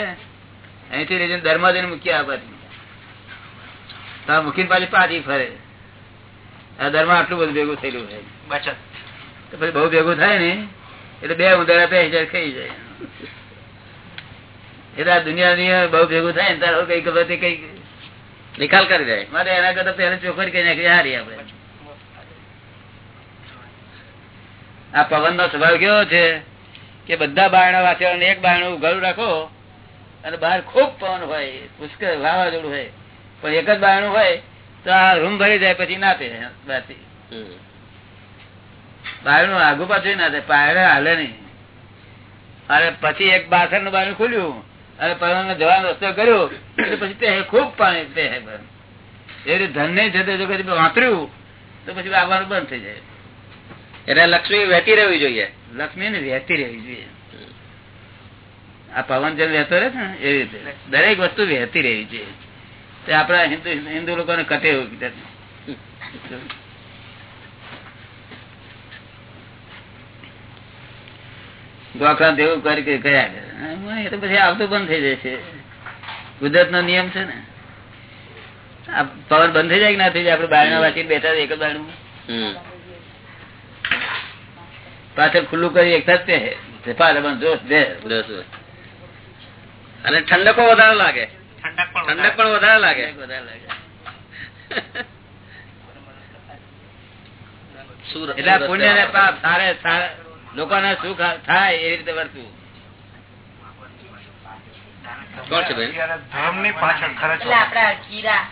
અહીંથી રીજન ધર્મ જઈને મૂકી આ બાજુ મૂકીને પાછી પાછી ફરે. ધર્મ આટલું બધું ભેગું થયેલું છે. બચત. પછી બહુ ભેગું થાય ને એટલે બે ઉંદરા બે હજાર ખાઈ જાય. એટલે આ દુનિયાની બહુ ભેગું થાય ને તારો કઈ ખબર કઈ નિકાલ કરી દે. મારે એના કરતા પહેલા ચોખવટ કરી નાખી હારી આપણે. આ પવન નો સ્વભાવ કેવો છે કે બધા બારણા વાંચવા એક બારણું ઉઘાડું રાખો અને બહાર ખૂબ પવન હોય પુષ્કળ વાવાઝોડું હોય. પણ એક જ બારણું હોય તો આ રૂમ ભરી જાય પછી ના પે બહારથી હમ. આગુ પાછું ના થાય પાયરે હાલે નહીં. અને પછી એક બાસણનું બાયું ખુલ્યું. અને પવન જવાનો રસ્તો કર્યો પછી તે ખૂબ પાણી તે એ રીતે ધન નહીં થતો જો કદી વાપર્યું તો પછી આવવાનું બંધ થઈ જાય. એટલે લક્ષ્મી વહેતી રહેવી જોઈએ. લક્ષ્મી ને વહેતી રહેવી જોઈએ. આ પવન જેમ વહેતો રહે ને એવી રીતે. દરેક વસ્તુ વહેતી રહેવી જોઈએ. તે આપણા હિન્દુ હિન્દુ લોકોને કટે એવું કરી કે ગયા એ તો પછી આવતું બંધ થઈ છે. કુદરત નો નિયમ છે ને. આ પવન બંધ થઈ જાય કે ના થઈ જાય? આપડે બારણા વાંચી બેઠા એક જ બારણું હમ. પાછળ ખુલ્લું કરી એક જ તે જોશ દે. અને ઠંડકો વધારે લાગે. ઠંડક પણ વધારે. લાગે. એટલે પુણ્ય ને પાપ સારે લોકોને સુખ થાય એ રીતે વર્તવું. કોણ છે પાછળ ખર્ચ આપડા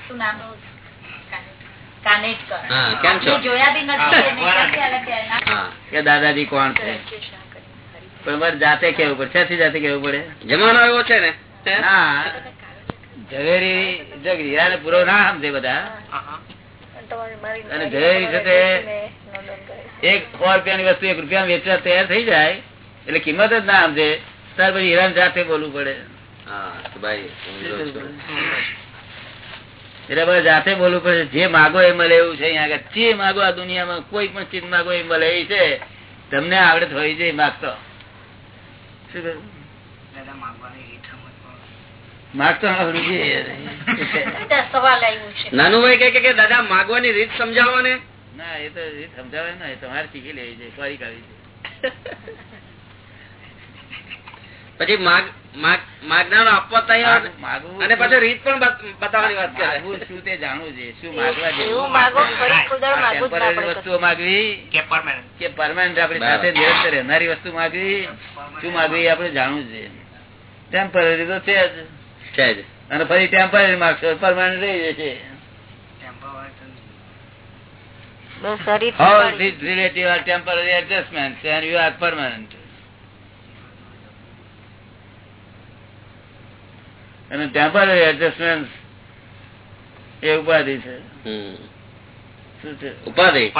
શું નામ? દાદાજી કોણ છે? પણ મારે જાતે કેવું પડે જાતે કેવું પડે? જમાનો એવો છે ને? હા ઝવેરી જો હીરાને પૂરો ના સમજે બધા. અને ઝવેરી છે તે એક સો રૂપિયાની વસ્તુ એક રૂપિયા વેચવા તૈયાર થઈ જાય એટલે કિંમત જ ના સમજે. ત્યાર પછી હીરાને જાતે બોલવું પડે. હા ભાઈ સમજો એટલે જાતે બોલવું પડે. જે માગો એ મળે એવું છે અહીંયા જે માગો આ દુનિયામાં કોઈ પણ ચીજ માગો એ મળે એ છે. તમને આવડત હોય છે માગતો. શું કહ્યું? માગતો આવડવું જોઈએ. સવાલ આવ્યું છે નાનુભાઈ કે- કે દાદા માગવાની રીત સમજાવો ને ના એ તો રીત સમજાવે ને તમારે શીખી લેવી છે ફરી કાઢવી છે. પછી માગ માગ- માગનારો આપવા તૈયાર? માગવું અને પછી રીત પણ બતાવવાની વાત માગવું શું તે જાણવું છે શું માગવા પડે વસ્તુઓ માગવી કે પરમાનન્ટ કે પરમાનન્ટ આપણી સાથે નિરંતર રહેનારી વસ્તુ માગવી શું માગવી આપણે જાણવું છે. ટેમ્પરરી તો છે જ. છે જ. અને ફરી ટેમ્પરરી માગશો પરમાનન્ટ રહી જશે all these relative are temporary adjustments and you are permanent. અને ટેમ્પરરી એડજસ્ટમેન્ટ એ ઉપાધિ છે. શું છે? ઉપાધિ.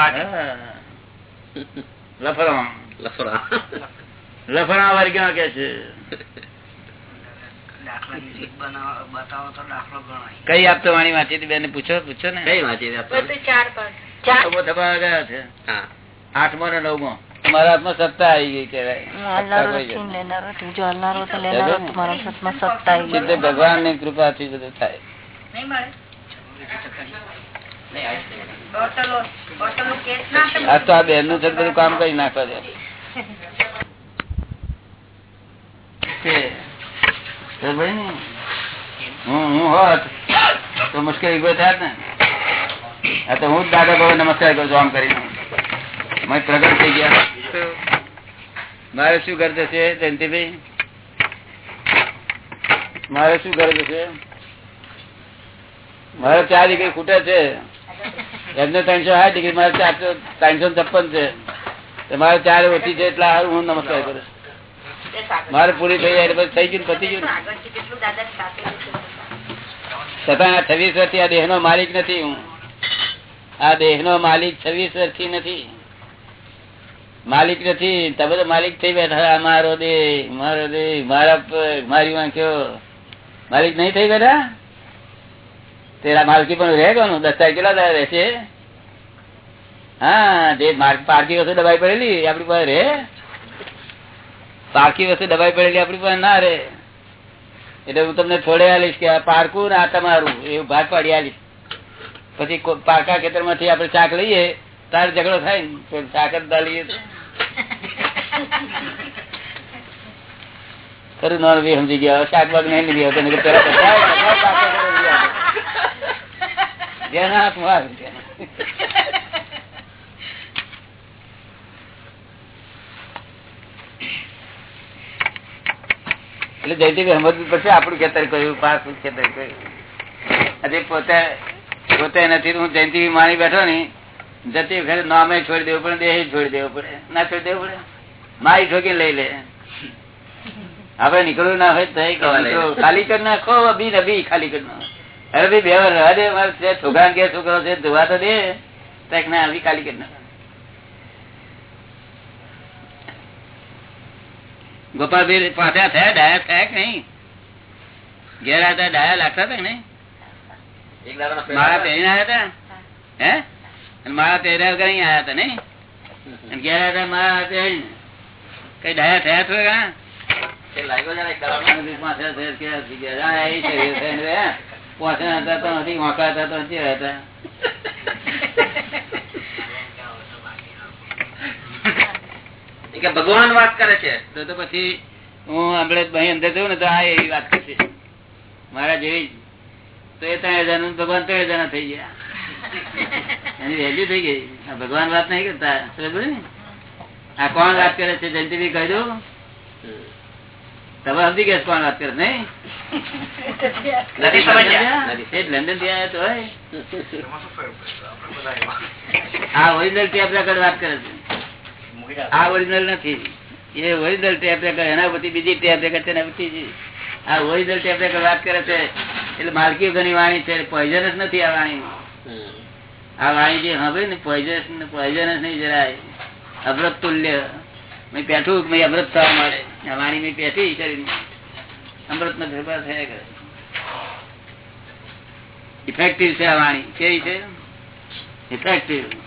લફરા લફરા લફરા વર્ગ્યા કે છે? કઈ આપતો વાણી વાંચી બેન પૂછો પૂછો ને. કઈ વાંચી ગયા છે? આઠમો ને નવમો? તમારા હાથમાં સત્તા આવી ગઈ સિદ્ધ ભગવાનની કૃપાથી બધું થાય. આ તો આ બેનનું છે બધું કામ કરી નાખવા દે. <laughs> હું હું હોત, તો મુશ્કેલી ઊભો થાત ને? આ તો હું જ દાદા બાબા નમસ્કાર કરું છું આમ કરીને. મેં પ્રગટ થઈ ગયા. મારે શું કરતે છે, જયંતિભાઈ? મારે શું કરે છે? મારે ચાર ડિગ્રી ખૂટે છે. એમને ત્રણસો સાઠ ડિગ્રી, મારે ચારસો, ત્રણસો છપ્પન છે. મારે ચાર ઓછી છે એટલે હું નમસ્કાર કરું. મારે પૂરી થઈ જાય થઈ ગયું પતી ગયું છતાં આ છવ્વીસ વર્ષથી આ દેહ નો માલિક નથી હું. આ દેહ નો માલિક છવ્વીસ વર્ષથી નથી. માલિક નથી તમે તો માલિક થઈ બેઠા. મારો દેહ મારો દેહ મારા મારી વાંખ્યો. માલિક નહીં થઈ બેઠા? તેરા માલકી પણ રહે કોનું? દસ્તાવેજ કેટલા રહેશે? હા જે પારકી વસ્તુ દબાઈ પડેલી આપડી આપણી પાસે રહે. પારકી વસ્તુ દબાઈ પડેલી આપડી પાસે ના રે એટલે હું તમને થોડે આલીશ કે પારકું ને આ તમારું એવું ભાગ પાડી આલીશ. પછી પારકા ખેતરમાંથી આપડે શાક લઈએ, તારે ઝઘડો થાય ને શાક જ બી સમજી ગયા શાક બાગ નહીં લીધી હતો. જેના હાથ માર એટલે જયંતિભાઈ સમજવું પડશે આપણું ખેતર કયું પાકું ખેતર કયું પોતે પોતે નથી હું જયંતિ માની બેઠો ને જતી વખતે નામે છોડી દેવું પડે દેહ છોડી દેવું પડે. ના છોડી દેવું પડે? મારી ઠોકી લઈ લે. આપડે નીકળવું ના હોય તો. ખાલી કરી નાખો અભી નભી ખાલી કરી નાખો. અરે ભાઈ બે વાર રહેવા દે મારે છોકરા કે છોકરો છે ધોવા તો દે ના અભી ખાલી કરી નાખો. ગોપાલભાઈ પાછા થયા ડાયા થયા કે નહીં? ઘેર હતા ડાયા લાગતા હતા દાડાનો મારા પહેરીને આવ્યા હતા હે? અને મારા પહેર્યા વગર અહીંયા આવ્યા હતા નહીં? અને ઘેર હતા મારા પહેરીને. કઈ ડાયા થયા છો કા. પાછા હતા તો નથી વાંકા હતા તો નથી હતા એ કે ભગવાન વાત કરે છે તો તો પછી હું આપડે અહીં અંદર થયું ને તો આ એવી વાત કરશે. મારા જેવી તો એ ત્રણ હજાર ભગવાન ત્રણ હજાર ના થઈ ગયા. એની વેલ્યુ થઈ ગઈ. ભગવાન વાત નહીં કરતા. બરોબર ને? આ કોણ વાત કરે છે જયંતિભાઈ કહી દો તમે સમજી ગયા કોણ વાત કરે નહીં? લંડનથી આવ્યા તો હોય. આ ઓરિજિનલ ટેપ રેકર્ડ વાત કરે છે. આ ઓરિજિનલ નથી. એ ઓરિજિનલ ટેપ રેકર એના પછી બીજી ટેપ રેકર છે આ ઓરિજિનલ ટેપ રેકર વાત કરે છે એટલે માલકી ઘણી વાણી છે પોઈઝનસ નથી આ વાણી. આ વાણી જે હવે ને પોઈઝનસ પોઈઝનસ નહીં જરાય. અમૃત તુલ્ય. મેં પેઠું મેં અમૃત થવા મળે આ વાણી મેં પેઠી શરીર અમૃત નો ફેરફાર થયા કરે. ઇફેક્ટિવ છે આ વાણી. કેવી છે? ઇફેક્ટિવ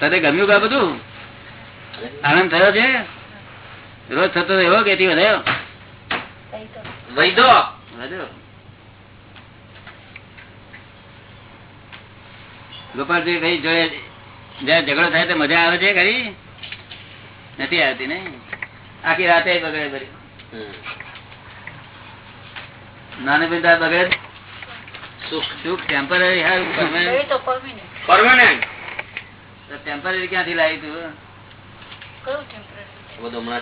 તને ગમ્યું કા બધું? આનંદ થયો છે? રોજ થતો એવો કે વધ્યો? વૈદો વધ્યો. ગોપાલજી ભાઈ જોડે જયારે ઝઘડો થાય તો મજા આવે છે ખરી? નથી આવતી ને આખી રાતે બગડે નાને નાની બિંદા બગડે? સુખ. સુખ ટેમ્પરરી હારું પરમાનન્ટ ટેમ્પરરી ક્યાંથી લાવી તું? કયું temporary? બધું હમણાં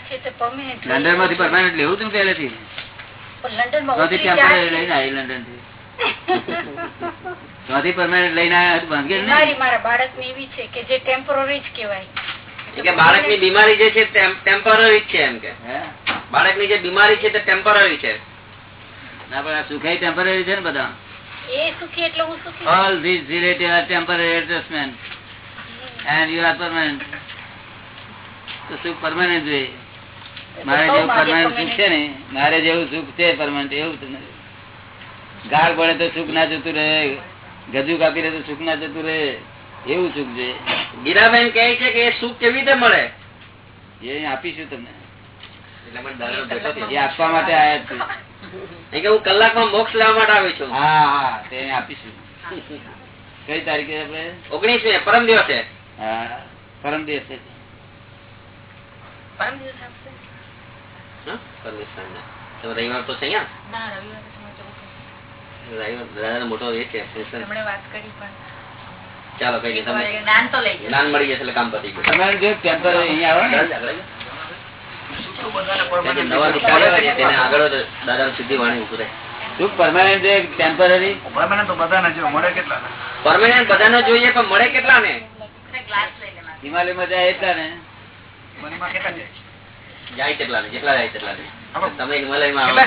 છે તે permanent લંડનમાંથી પરમાનન્ટ લેવું તું પહેલેથી? ટેમ્પરરી ભાંગે ને? બીમારી એવી છે કે જે ટેમ્પરરી જ કહેવાય. એ કે બીમારી જે છે ટેમ્પરરી છે એમ કે. હે? બાળકની જે બીમારી છે તે ટેમ્પરરી છે. ના પણ સુખાઈ ટેમ્પરરી છે ને બધા. એ સુખી એટલે હું સુખી all these relative are temporary adjustment. And you are permanent. તો સુખ પરમાનન્ટ જોઈએ. મારે જેવું પરમાનન્ટ સુખ છે ને મારે જેવું સુખ છે પરમાનન્ટ એવું તો ગાળ પડે તો સુખ ના જતું રહે ગજુ કાપી રહે તો સુખ ના જતું રહે એવું સુખ છે. ગીરાબેન કહે છે કે એ સુખ કેવી રીતે મળે? એ આપીશું તમને એટલે મને દાદાનો બેટો છે. એ આપવા માટે આવ્યા છે હું કલાકમાં મોક્ષ લેવા માટે આવી છું. હા હા તે આપીશું. કઈ તારીખે આપણે? ઓગણીસમી પરમ દિવસે. હા પરમ દિવસે પરમ દિવસ આપશે? હા? પરમ દિવસે રવિવાર તો છે મોટો એ છે ફેશન. હમણે વાત કરી પણ. ચાલો કઈ જ્ઞાન તો લઈ મળી જશે એટલે કામ પતી ગયું. તમારે જો ટેમ્પર અહીંયા આવે પરમાનન્ટ છે ટેમ્પરરી પરમેનન્ટ બધાને જોઈએ પણ મળે કેટલા ને ગ્લાસ લઈ લે મારે. હિમાલયમાં જાય એટલા ને જાય? કેટલા ને જેટલા જાય તેટલા ને તમે હિમાલયમાં આવો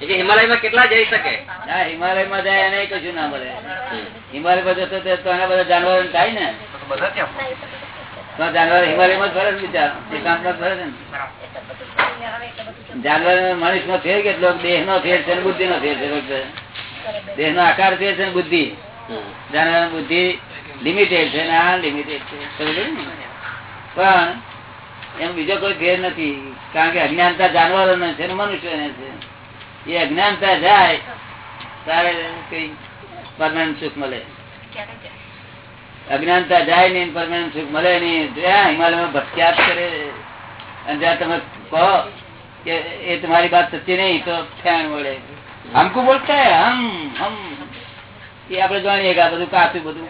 એ કે હિમાલયમાં કેટલા જઈ શકે? ના હિમાલયમાં જાય એને કશું ના મળે. હિમાલય હિમાલયમાં જતો તો બધા જાનવર થાય ને? તો જાનવર હિમાલયમાં ફરે છે જાનવર મનુષ્ય નો. ફેર કેટલો? દેહ નો ફેર છે બુદ્ધિ નો ફેર છે દેહ નો આકાર ફેર છે બુદ્ધિ. જાનવર બુદ્ધિ લિમિટેડ છે ને આ લિમિટેડ છે. પણ એમ બીજો કોઈ ફેર નથી. કારણ કે અજ્ઞાનતા જાનવરો ને છે મનુષ્ય ને છે. એ અજ્ઞાનતા જાય, તારે કઈ પરમાનન્ટ સુખ મળે? અજ્ઞાનતા જાય નહીં પરમાનન્ટ સુખ મળે નહીં. ત્યાં હિમાલયમાં ભટક્યા કરે. અને જ્યાં તમે કહો કે એ તમારી વાત સચ્ચી નહીં, તો ફેણ મળે હમકુ બોલતા હમ હમ એ આપડે જાણીએ કે બધું કાચું બધું.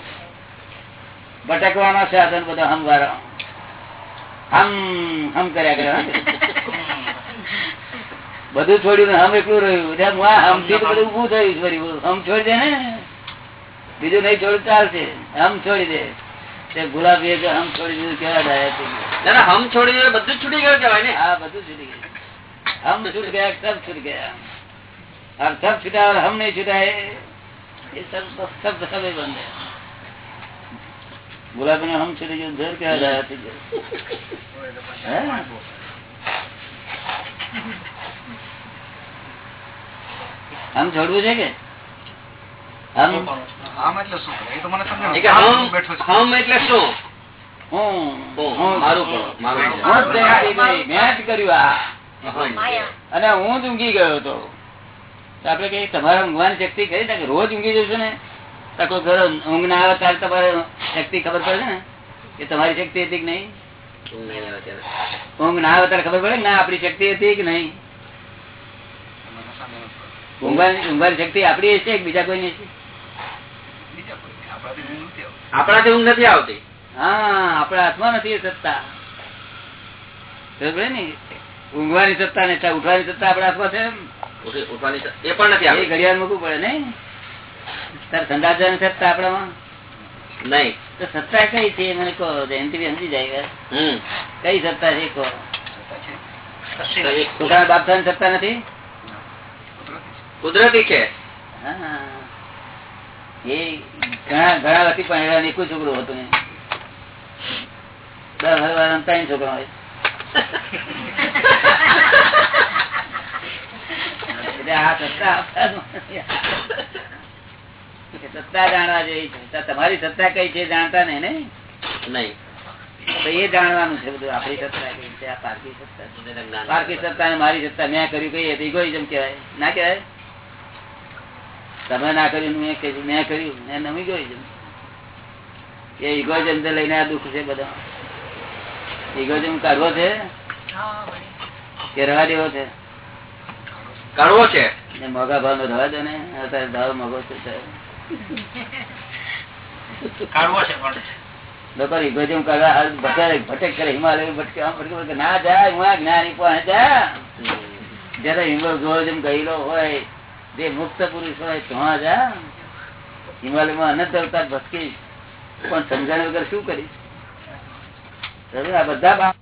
ભટકવાના સાધન બધા હમવારા. હમ હમ કર્યા કરે? બધું છોડ્યું હમ એકલું રહ્યું. હમથી બધું ઉભું થયું. હમ છોડી દે ને. બીજું નહીં છોડી ચાલશે હમ છોડી દે તે ગુલાબી કે હમ છોડી દીધું કેવા ડાયા થઈ ગયા. ના, ના, હમ છોડી દીધું બધું જ છૂટી ગયું કહેવાય ને હા બધું છૂટી ગયું હમ છૂટ ગયા સબ છૂટ ગયા और सब छुटा और हम नहीं छुटा है ये सब सब सब बंद है गुलाबी ने हम छुटी गए घर क्या ડાયા થઈ ગયા હે? હમ છોડવું છે કે હમ એ કે હમ એટલે શું? અને હું જ ઊંઘી ગયો હતો. આપડે કઈ તમારે ઊંઘવાની શક્તિ કરી ને રોજ ઊંઘી જશો ને? તકો કોઈ ઘરે ઊંઘ ના આવે ત્યારે તમારે શક્તિ ખબર પડે ને? કે તમારી શક્તિ હતી કે નહીં? ઊંઘ નહીં ના આવે ત્યારે ખબર પડે ના આપણી શક્તિ હતી કે નહીં? ઊંઘવાની ઊંઘવાની શક્તિ આપડી છે કે બીજા કોઈ છે આપણાથી ઊંઘ નથી આવતી? હા આપણા હાથમાં નથી સત્તા. ને? ઊંઘવાની સત્તા ને ઉઠવાની સત્તા આપણા હાથમાં છે ઉઠવાની એ પણ નથી આવતી. ઘડિયાળ મૂકવું પડે નહીં. તાર સંદાસ જવાની સત્તા આપણામાં? નહીં. તો સત્તા કઈ છે? મને કહો જયંતિ સમજી જાય કઈ સત્તા છે કહો. છોકરા બાપ સત્તા નથી? કુદરતી છે? હા. એ ઘણા ઘણા વખત પણ એકું છોકરું હતું ને દસ હજાર ત્રણ છોકરા હોય. સત્તા જાણવા જેવી છે. તમારી સત્તા કઈ છે જાણતા ને? નહીં. તો એ જાણવાનું છે બધું. આપણી સત્તા કઈ છે? આ પારકી સત્તા પારકી સત્તા ને મારી સત્તા. મેં કર્યું કઈ તો ઇગોઇઝમ કેવાય ના કહેવાય? તમે ના કર્યું મેં કર્યું મેં કર્યું એમ ઇગોઇઝમ એ ઇગોઇઝમ લઈને આ દુઃખ છે બધા. ઇગોઇઝમ કાઢવો છે કે રવા દેવો છે? કાઢવો છે? મોગા ભાવ નો રવા દો ને. અત્યારે ભાવ મોગો છે કાઢવો છે પણ. લોકો ઇગોઇઝમ કરવા હાલ ભટક ભટક કરે હિમાલય ભટકે આમ ભટકે ના જાય હું જ્ઞાની પાસે જા જયારે ઇગોઇઝમ ગયેલો હોય જે મુક્ત પુરુષ હોય તો જા. હિમાલયમાં અનંત અવતાર ભટકી. પણ સમજણ વગર શું કરીશ? આ બધા